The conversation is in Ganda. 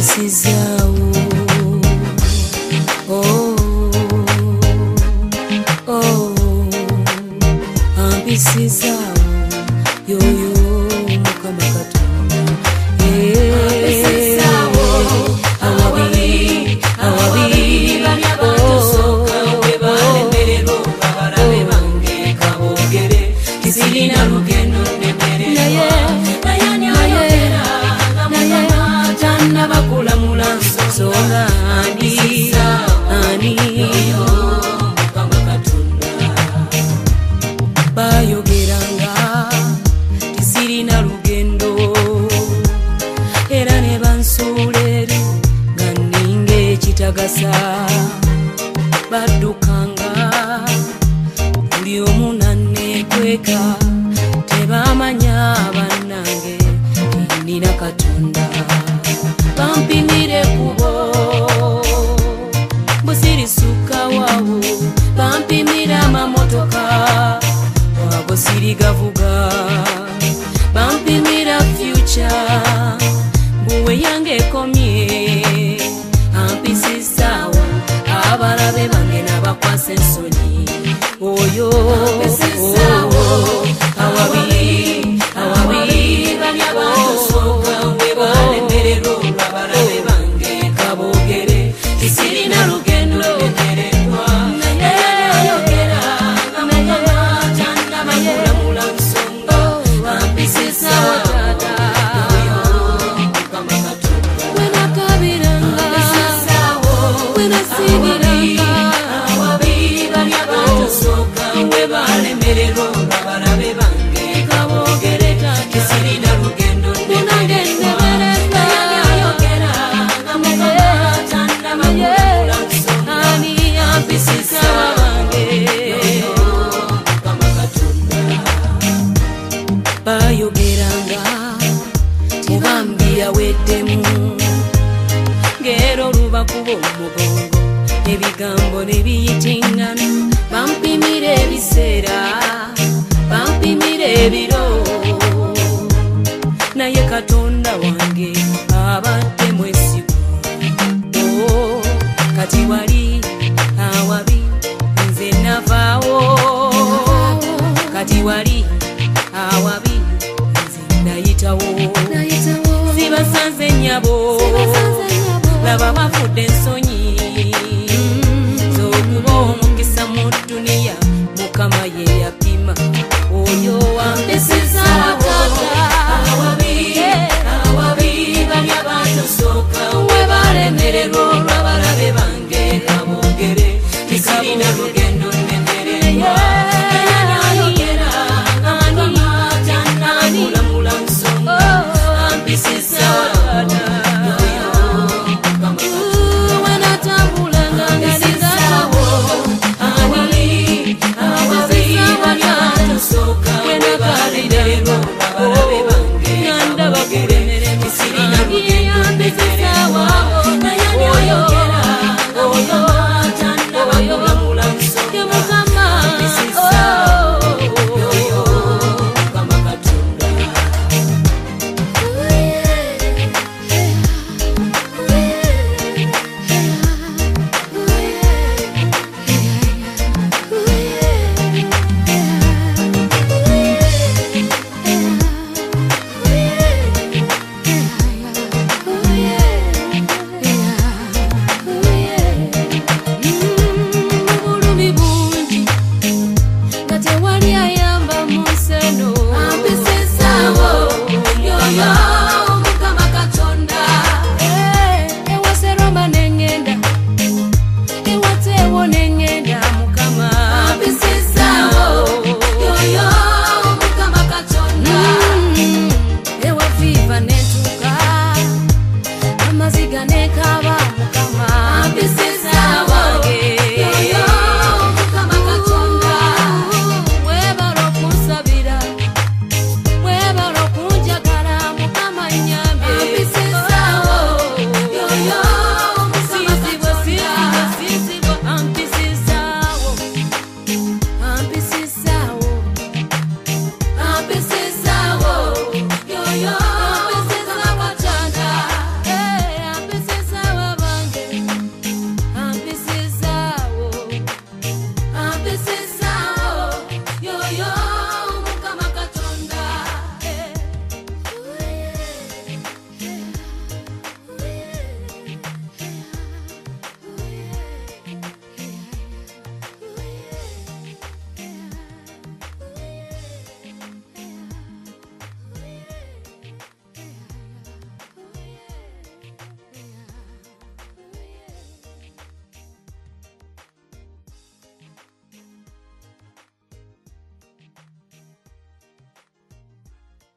hadithi zao oh, oh, hadithi bansuula eri nga nninga ekitagasa baddukanga buli omu nanneekweka tebamanya bannange nina katonda. Bampimire kubo busirisuka wawo. Bampimira amamotoka wago sirigavuga abalabe bange nabakwasa ensonyi oyo awabi babogererwa abarabe bange kabogerera kisirina lugendo bayogeranga tebambi yaweddemu ngero lubakuba omugongo ebigambo ne biyitingana bampimira ebiseera bampimira ebiro naye katonda wange abadde mwesigwa Oh, kati wali awabi nze navaawo. Kati wali awabi nze nayitawo zibasanze nyabo. Laba bafudde ensonyi This is